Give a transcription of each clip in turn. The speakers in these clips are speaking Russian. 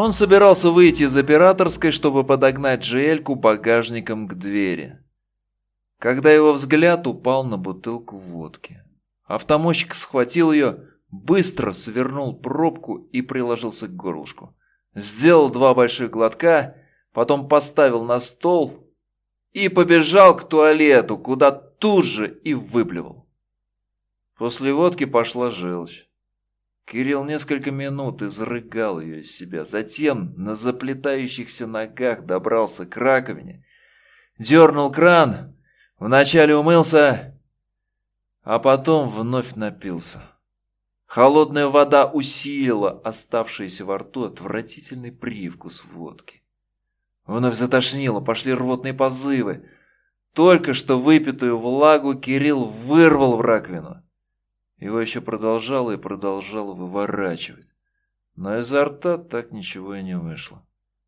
Он собирался выйти из операторской, чтобы подогнать Джельку багажником к двери. Когда его взгляд упал на бутылку водки. Автомойщик схватил ее, быстро свернул пробку и приложился к горлышку. Сделал два больших глотка, потом поставил на стол и побежал к туалету, куда тут же и выплевал. После водки пошла желчь. Кирилл несколько минут изрыгал ее из себя, затем на заплетающихся ногах добрался к раковине, дернул кран, вначале умылся, а потом вновь напился. Холодная вода усилила оставшийся во рту отвратительный привкус водки. Вновь затошнило, пошли рвотные позывы. Только что выпитую влагу Кирилл вырвал в раковину. Его еще продолжало и продолжало выворачивать. Но изо рта так ничего и не вышло.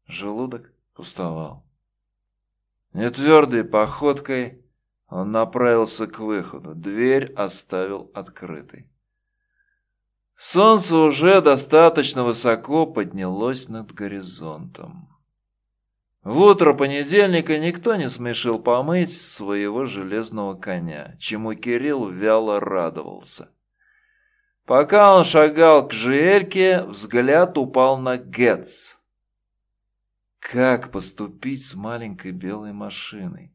Желудок пустовал. Нетвердой походкой он направился к выходу. Дверь оставил открытой. Солнце уже достаточно высоко поднялось над горизонтом. В утро понедельника никто не смешил помыть своего железного коня, чему Кирилл вяло радовался. Пока он шагал к Жельке, взгляд упал на Гетц. Как поступить с маленькой белой машиной?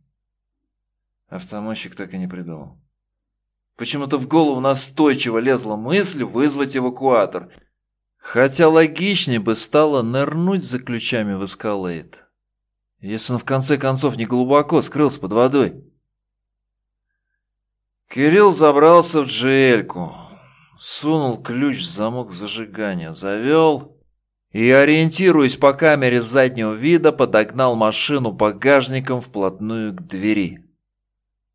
Автомойщик так и не придумал. Почему-то в голову настойчиво лезла мысль вызвать эвакуатор. Хотя логичнее бы стало нырнуть за ключами в эскалейт. Если он в конце концов не глубоко скрылся под водой. Кирилл забрался в джельку. Сунул ключ в замок зажигания, завел и, ориентируясь по камере заднего вида, подогнал машину багажником вплотную к двери.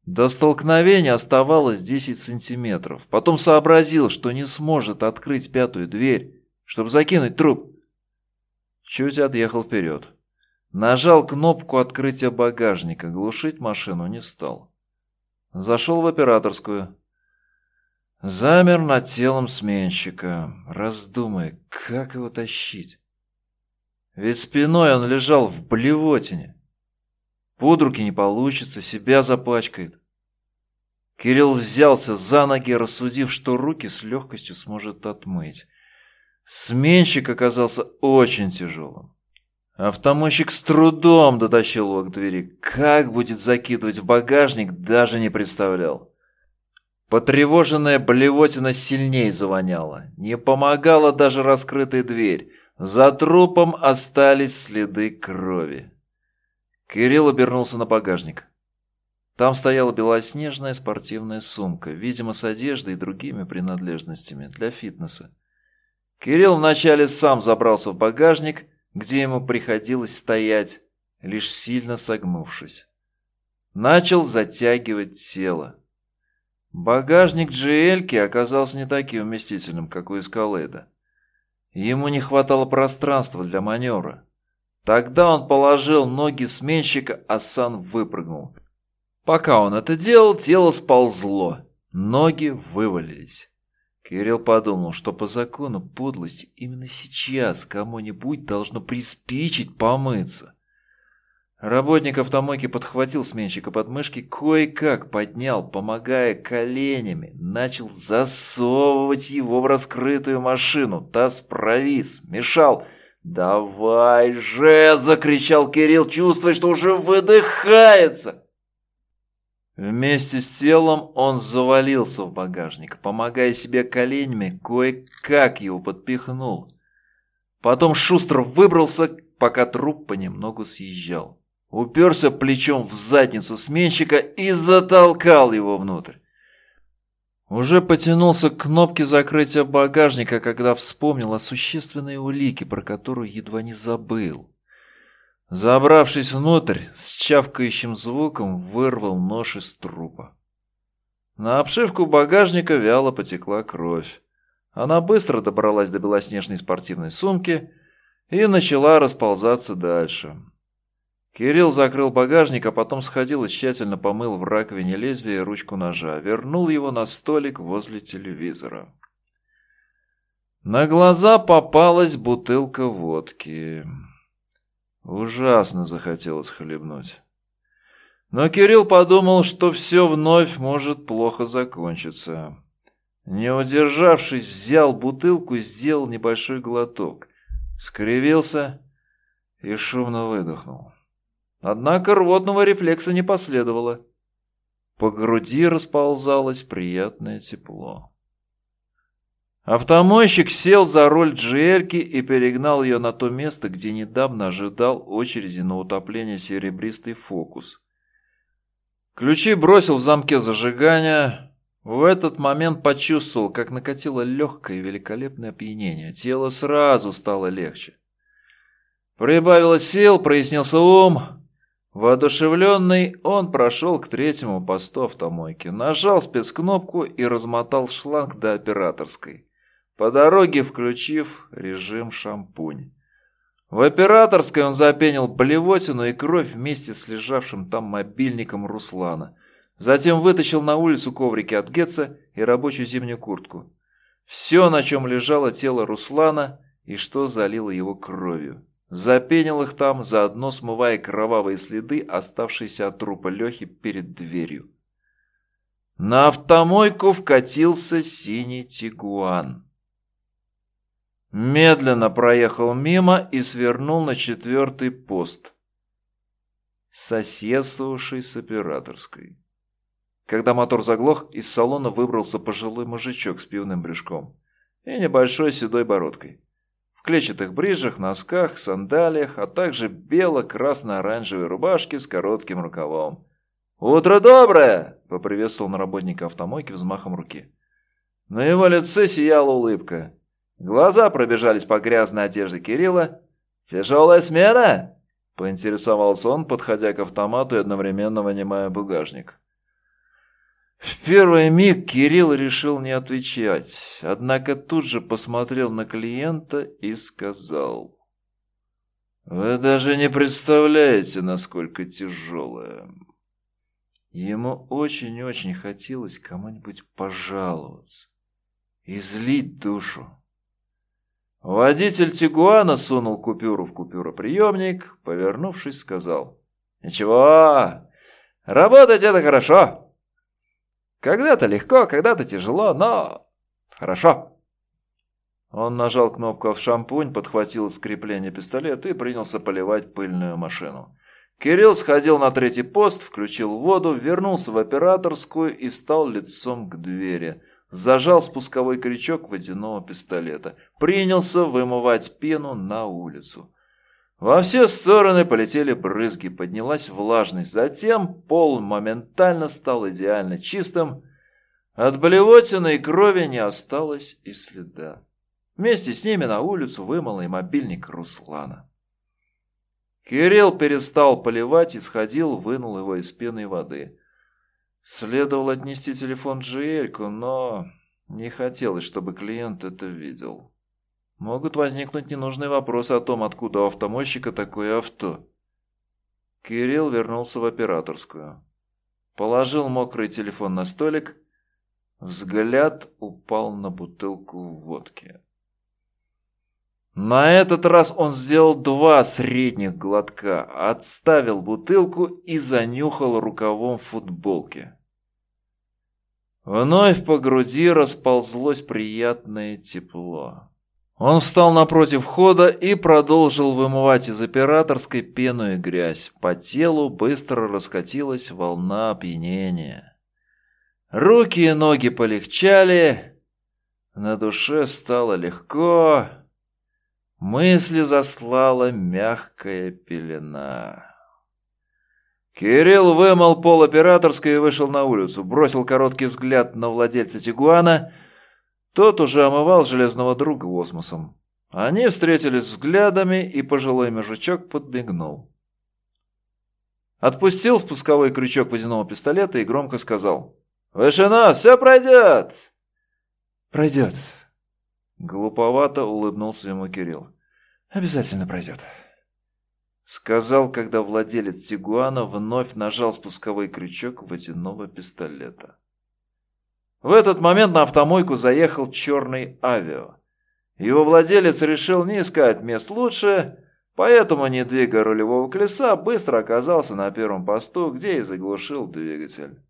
До столкновения оставалось 10 сантиметров. Потом сообразил, что не сможет открыть пятую дверь, чтобы закинуть труп. Чуть отъехал вперед. Нажал кнопку открытия багажника, глушить машину не стал. Зашел в операторскую. Замер над телом сменщика, раздумывая, как его тащить. Ведь спиной он лежал в блевотине. Под руки не получится, себя запачкает. Кирилл взялся за ноги, рассудив, что руки с легкостью сможет отмыть. Сменщик оказался очень тяжелым. Автомойщик с трудом дотащил его к двери. Как будет закидывать в багажник, даже не представлял. Потревоженная блевотина сильней завоняла. Не помогала даже раскрытая дверь. За трупом остались следы крови. Кирилл обернулся на багажник. Там стояла белоснежная спортивная сумка, видимо, с одеждой и другими принадлежностями для фитнеса. Кирилл вначале сам забрался в багажник, где ему приходилось стоять, лишь сильно согнувшись. Начал затягивать тело. Багажник GL оказался не таким вместительным, как у Эскалейда. Ему не хватало пространства для маневра. Тогда он положил ноги сменщика, а сам выпрыгнул. Пока он это делал, тело сползло, ноги вывалились. Кирилл подумал, что по закону подлости именно сейчас кому-нибудь должно приспичить помыться. Работник автомойки подхватил сменщика под мышки, кое-как поднял, помогая коленями, начал засовывать его в раскрытую машину. Таз провис, мешал. «Давай же!» – закричал Кирилл, чувствуя, что уже выдыхается. Вместе с телом он завалился в багажник, помогая себе коленями, кое-как его подпихнул. Потом шустро выбрался, пока труп понемногу съезжал уперся плечом в задницу сменщика и затолкал его внутрь. Уже потянулся к кнопке закрытия багажника, когда вспомнил о существенной улике, про которую едва не забыл. Забравшись внутрь, с чавкающим звуком вырвал нож из трупа. На обшивку багажника вяло потекла кровь. Она быстро добралась до белоснежной спортивной сумки и начала расползаться дальше. Кирилл закрыл багажник, а потом сходил и тщательно помыл в раковине лезвие и ручку ножа. Вернул его на столик возле телевизора. На глаза попалась бутылка водки. Ужасно захотелось хлебнуть. Но Кирилл подумал, что все вновь может плохо закончиться. Не удержавшись, взял бутылку и сделал небольшой глоток. Скривился и шумно выдохнул. Однако рвотного рефлекса не последовало. По груди расползалось приятное тепло. Автомойщик сел за руль Джельки и перегнал ее на то место, где недавно ожидал очереди на утопление серебристый фокус. Ключи бросил в замке зажигания. В этот момент почувствовал, как накатило легкое и великолепное опьянение. Тело сразу стало легче. Прибавилось сил, прояснился ум. Воодушевленный, он прошел к третьему посту автомойки, нажал спецкнопку и размотал шланг до операторской, по дороге включив режим шампунь. В операторской он запенил блевотину и кровь вместе с лежавшим там мобильником Руслана. Затем вытащил на улицу коврики от Гетца и рабочую зимнюю куртку. Все, на чем лежало тело Руслана и что залило его кровью. Запенил их там, заодно смывая кровавые следы, оставшиеся от трупа Лехи перед дверью. На автомойку вкатился синий тигуан. Медленно проехал мимо и свернул на четвертый пост, соседствовавший с операторской. Когда мотор заглох, из салона выбрался пожилой мужичок с пивным брюшком и небольшой седой бородкой в клетчатых бриджах, носках, сандалиях, а также бело-красно-оранжевой рубашке с коротким рукавом. «Утро доброе!» – поприветствовал на работника автомойки взмахом руки. На его лице сияла улыбка. Глаза пробежались по грязной одежде Кирилла. «Тяжелая смена?» – поинтересовался он, подходя к автомату и одновременно вынимая багажник. В первый миг Кирилл решил не отвечать, однако тут же посмотрел на клиента и сказал. «Вы даже не представляете, насколько тяжелая». Ему очень-очень хотелось кому-нибудь пожаловаться, излить душу. Водитель Тигуана сунул купюру в купюроприемник, повернувшись, сказал. «Ничего, работать это хорошо. Когда-то легко, когда-то тяжело, но хорошо. Он нажал кнопку в шампунь, подхватил из крепления пистолет и принялся поливать пыльную машину. Кирилл сходил на третий пост, включил воду, вернулся в операторскую и стал лицом к двери. Зажал спусковой крючок водяного пистолета. Принялся вымывать пену на улицу. Во все стороны полетели брызги, поднялась влажность. Затем пол моментально стал идеально чистым. От блевотины и крови не осталось и следа. Вместе с ними на улицу вымыл и мобильник Руслана. Кирилл перестал поливать и сходил, вынул его из пены воды. Следовало отнести телефон Джиэльку, но не хотелось, чтобы клиент это видел. Могут возникнуть ненужные вопросы о том, откуда у автомойщика такое авто. Кирилл вернулся в операторскую. Положил мокрый телефон на столик. Взгляд упал на бутылку водки. На этот раз он сделал два средних глотка, отставил бутылку и занюхал рукавом футболки. Вновь по груди расползлось приятное тепло. Он встал напротив входа и продолжил вымывать из операторской пену и грязь. По телу быстро раскатилась волна опьянения. Руки и ноги полегчали, на душе стало легко, мысли заслала мягкая пелена. Кирилл вымыл пол операторской и вышел на улицу, бросил короткий взгляд на владельца Тигуана – тот уже омывал железного друга осмосом. Они встретились взглядами, и пожилой мужичок подмигнул. Отпустил спусковой крючок водяного пистолета и громко сказал. «Вышина, все пройдет!» «Пройдет!» Глуповато улыбнулся ему Кирилл. «Обязательно пройдет!» Сказал, когда владелец Тигуана вновь нажал спусковой крючок водяного пистолета. В этот момент на автомойку заехал черный авио. Его владелец решил не искать мест лучше, поэтому, не двигая рулевого колеса, быстро оказался на первом посту, где и заглушил двигатель.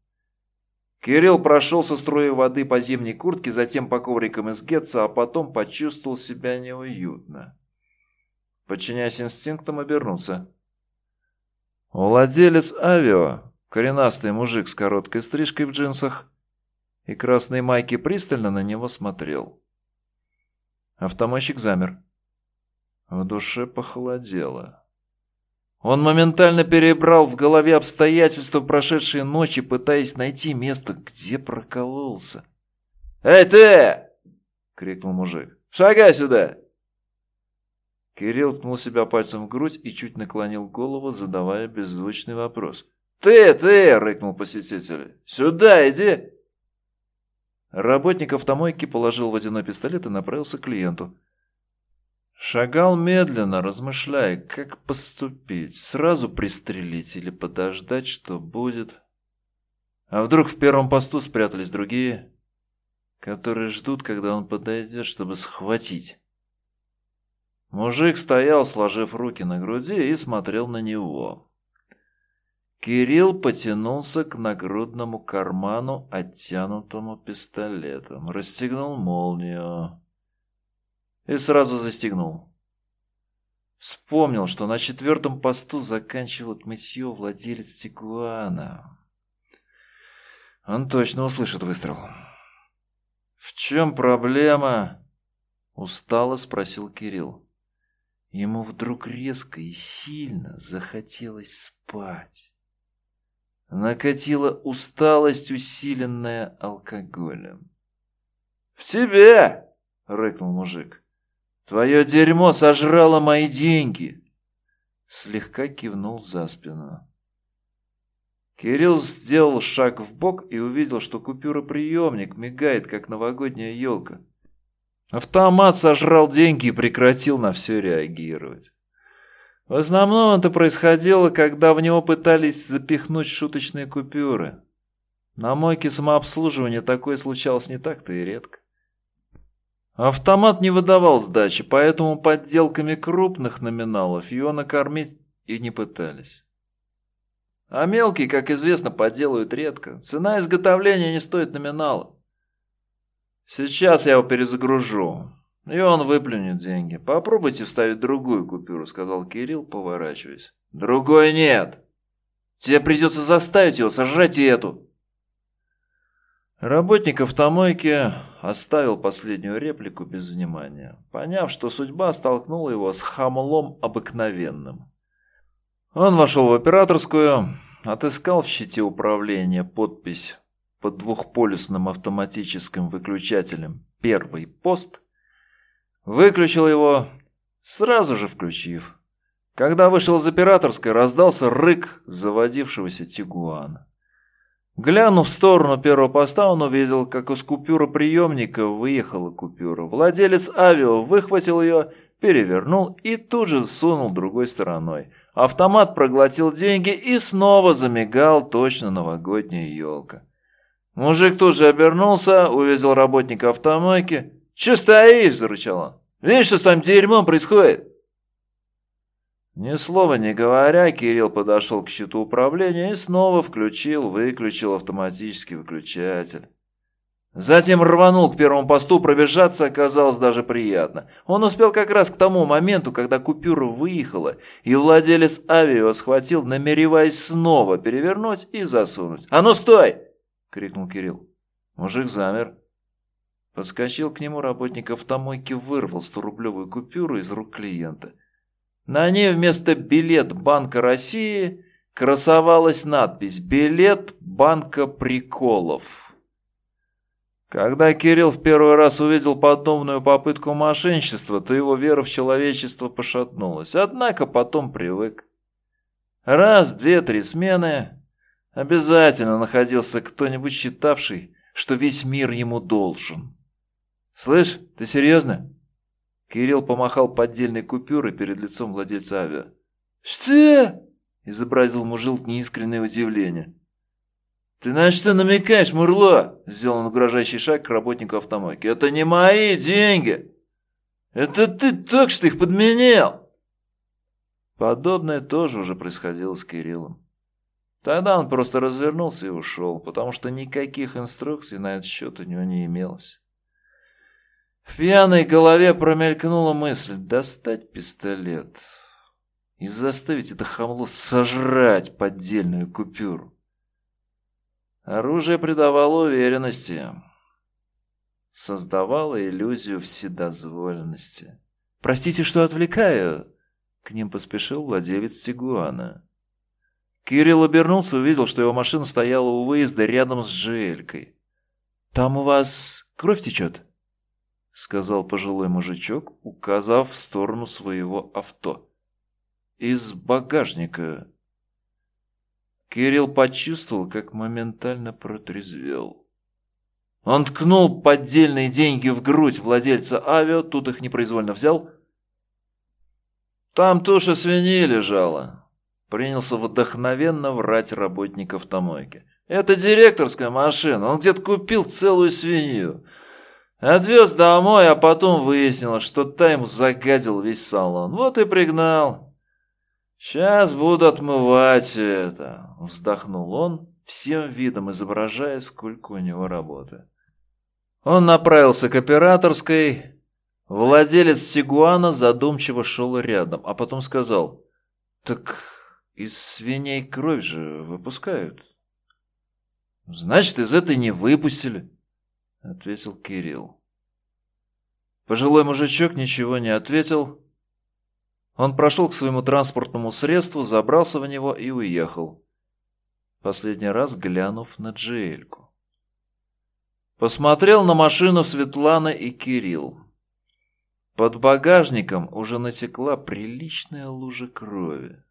Кирилл прошел со струей воды по зимней куртке, затем по коврикам из гетца, а потом почувствовал себя неуютно. Подчиняясь инстинктам, обернулся. Владелец авиа, коренастый мужик с короткой стрижкой в джинсах и красной майке, пристально на него смотрел. Автомойщик замер. В душе похолодело. Он моментально перебрал в голове обстоятельства прошедшей ночи, пытаясь найти место, где прокололся. «Эй, ты!» — крикнул мужик. «Шагай сюда!» Кирилл ткнул себя пальцем в грудь и чуть наклонил голову, задавая беззвучный вопрос. «Ты, ты!» — рыкнул посетитель. «Сюда иди!» Работник автомойки положил водяной пистолет и направился к клиенту. Шагал медленно, размышляя, как поступить. Сразу пристрелить или подождать, что будет. А вдруг в первом посту спрятались другие, которые ждут, когда он подойдет, чтобы схватить. Мужик стоял, сложив руки на груди, и смотрел на него. Кирилл потянулся к нагрудному карману, оттянутому пистолетом, расстегнул молнию и сразу застегнул. Вспомнил, что на четвертом посту заканчивал мытье владелец Тигуана. Он точно услышит выстрел. «В чем проблема?» — устало спросил Кирилл. Ему вдруг резко и сильно захотелось спать. Накатила усталость, усиленная алкоголем. «В тебе!» — рыкнул мужик. «Твое дерьмо сожрало мои деньги!» Слегка кивнул за спину. Кирилл сделал шаг в бок и увидел, что купюроприемник мигает, как новогодняя елка. Автомат сожрал деньги и прекратил на все реагировать. В основном это происходило, когда в него пытались запихнуть шуточные купюры. На мойке самообслуживания такое случалось не так-то и редко. Автомат не выдавал сдачи, поэтому подделками крупных номиналов его накормить и не пытались. А мелкие, как известно, подделают редко. Цена изготовления не стоит номинала. Сейчас я его перезагружу. И он выплюнет деньги. Попробуйте вставить другую купюру, сказал Кирилл, поворачиваясь. Другой нет. Тебе придется заставить его сожрать и эту. Работник автомойки оставил последнюю реплику без внимания, поняв, что судьба столкнула его с хамлом обыкновенным. Он вошел в операторскую, отыскал в щите управления подпись под двухполюсным автоматическим выключателем «Первый пост» Выключил его, сразу же включив. Когда вышел из операторской, раздался рык заводившегося тигуана. Глянув в сторону первого поста, он увидел, как из купюроприемника выехала купюра. Владелец авио выхватил ее, перевернул и тут же сунул другой стороной. Автомат проглотил деньги и снова замигал точно новогодняя елка. Мужик тут же обернулся, увидел работника автомойки. «Че стоишь?» – зарычал он. «Видишь, что с твоим дерьмом происходит?» Ни слова не говоря, Кирилл подошел к щиту управления и снова включил, выключил автоматический выключатель. Затем рванул к первому посту, пробежаться оказалось даже приятно. Он успел как раз к тому моменту, когда купюра выехала, и владелец авиа схватил, намереваясь снова перевернуть и засунуть. «А ну стой!» — крикнул Кирилл. Мужик замер, Подскочил к нему работник автомойки, вырвал 100-рублевую купюру из рук клиента. На ней вместо «Билет Банка России» красовалась надпись «Билет Банка Приколов». Когда Кирилл в первый раз увидел подобную попытку мошенничества, то его вера в человечество пошатнулась, однако потом привык. Раз, две, три смены обязательно находился кто-нибудь считавший, что весь мир ему должен. «Слышь, ты серьезно?» Кирилл помахал поддельной купюрой перед лицом владельца авиа. «Что?» – изобразил мужик неискреннее удивление. «Ты на что намекаешь, Мурло?» – сделал он угрожающий шаг к работнику автомойки. «Это не мои деньги!» Это ты так что их подменял!» Подобное тоже уже происходило с Кириллом. Тогда он просто развернулся и ушел, потому что никаких инструкций на этот счет у него не имелось. В пьяной голове промелькнула мысль достать пистолет и заставить это хамло сожрать поддельную купюру. Оружие придавало уверенности, создавало иллюзию вседозволенности. «Простите, что отвлекаю», — к ним поспешил владелец Тигуана. Кирилл обернулся и увидел, что его машина стояла у выезда рядом с Джелькой. «Там у вас кровь течет?» — сказал пожилой мужичок, указав в сторону своего авто. «Из багажника». Кирилл почувствовал, как моментально протрезвел. Он ткнул поддельные деньги в грудь владельца авиа, тут их непроизвольно взял. «Там туша свиньи лежала», — принялся вдохновенно врать работник автомойки. «Это директорская машина, он где-то купил целую свинью». Отвез домой, а потом выяснилось, что та ему загадил весь салон. Вот и пригнал. Сейчас буду отмывать это, вздохнул он, всем видом изображая, сколько у него работы. Он направился к операторской. Владелец Тигуана задумчиво шел рядом, а потом сказал, «Так из свиней кровь же выпускают». «Значит, из этой не выпустили». — ответил Кирилл. Пожилой мужичок ничего не ответил. Он прошел к своему транспортному средству, забрался в него и уехал. Последний раз глянув на Джельку. Посмотрел на машину Светланы и Кирилл. Под багажником уже натекла приличная лужа крови.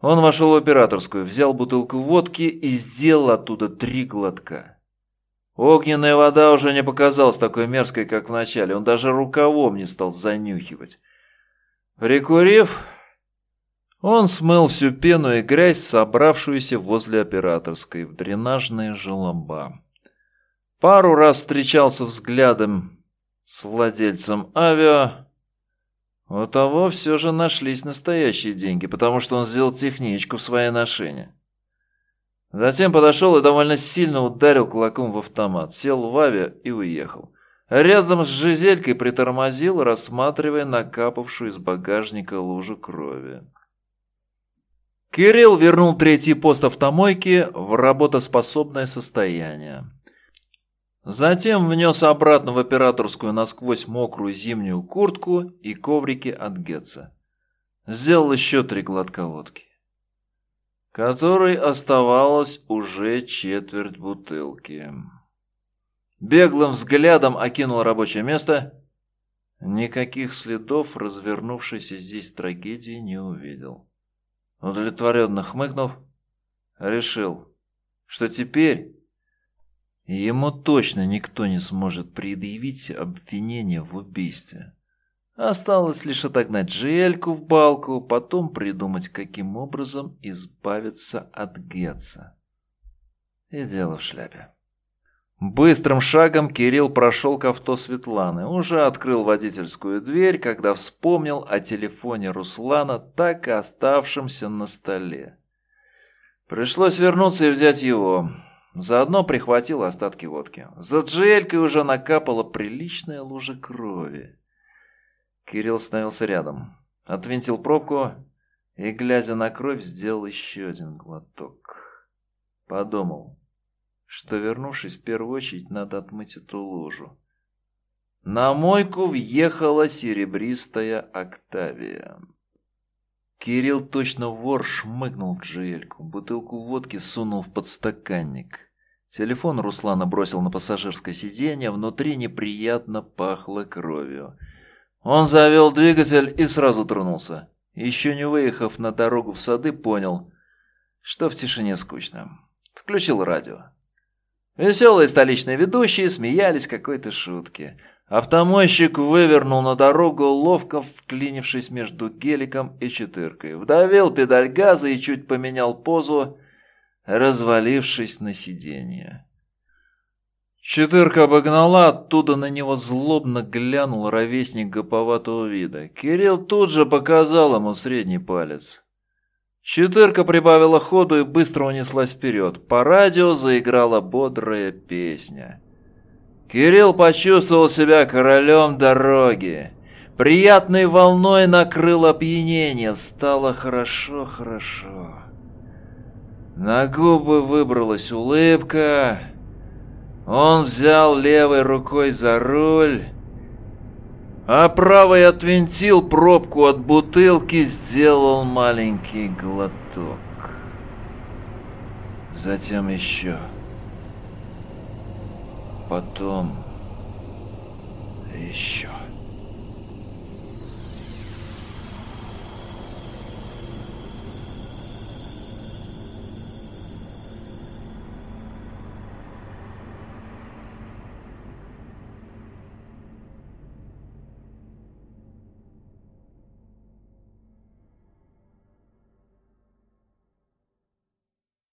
Он вошел в операторскую, взял бутылку водки и сделал оттуда три глотка. Огненная вода уже не показалась такой мерзкой, как в начале. Он даже рукавом не стал занюхивать. Прикурив, он смыл всю пену и грязь, собравшуюся возле операторской, в дренажные желоба. Пару раз встречался взглядом с владельцем авиа. У того все же нашлись настоящие деньги, потому что он сделал техничку в свое ношение. Затем подошел и довольно сильно ударил кулаком в автомат, сел в авиа и уехал. Рядом с Жизелькой притормозил, рассматривая накапавшую из багажника лужу крови. Кирилл вернул третий пост автомойки в работоспособное состояние. Затем внес обратно в операторскую насквозь мокрую зимнюю куртку и коврики от Гетца. Сделал еще три глотка которой оставалось уже четверть бутылки. Беглым взглядом окинул рабочее место. Никаких следов развернувшейся здесь трагедии не увидел. Удовлетворенно хмыкнув, решил, что теперь ему точно никто не сможет предъявить обвинение в убийстве. Осталось лишь отогнать Жельку в балку, потом придумать, каким образом избавиться от Гетца. И дело в шляпе. Быстрым шагом Кирилл прошел к авто Светланы, уже открыл водительскую дверь, когда вспомнил о телефоне Руслана, так и оставшемся на столе. Пришлось вернуться и взять его. Заодно прихватил остатки водки. За Джелькой уже накапала приличная лужа крови. Кирилл становился рядом, отвинтил пробку и, глядя на кровь, сделал еще один глоток. Подумал, что, вернувшись в первую очередь, надо отмыть эту лужу. На мойку въехала серебристая Октавия. Кирилл точно вор шмыгнул в джельку, бутылку водки сунул в подстаканник. Телефон Руслана бросил на пассажирское сиденье, внутри неприятно пахло кровью. Он завел двигатель и сразу тронулся. Еще не выехав на дорогу в сады, понял, что в тишине скучно. Включил радио. Веселые столичные ведущие смеялись какой-то шутки. Автомойщик вывернул на дорогу, ловко вклинившись между геликом и четыркой. Вдавил педаль газа и чуть поменял позу, развалившись на сиденье. Четырка обогнала, оттуда на него злобно глянул ровесник гоповатого вида. Кирилл тут же показал ему средний палец. Четырка прибавила ходу и быстро унеслась вперед. По радио заиграла бодрая песня. Кирилл почувствовал себя королем дороги. Приятной волной накрыл опьянение. Стало хорошо-хорошо. На губы выбралась улыбка. Он взял левой рукой за руль, а правой отвинтил пробку от бутылки, сделал маленький глоток. Затем еще. Потом еще.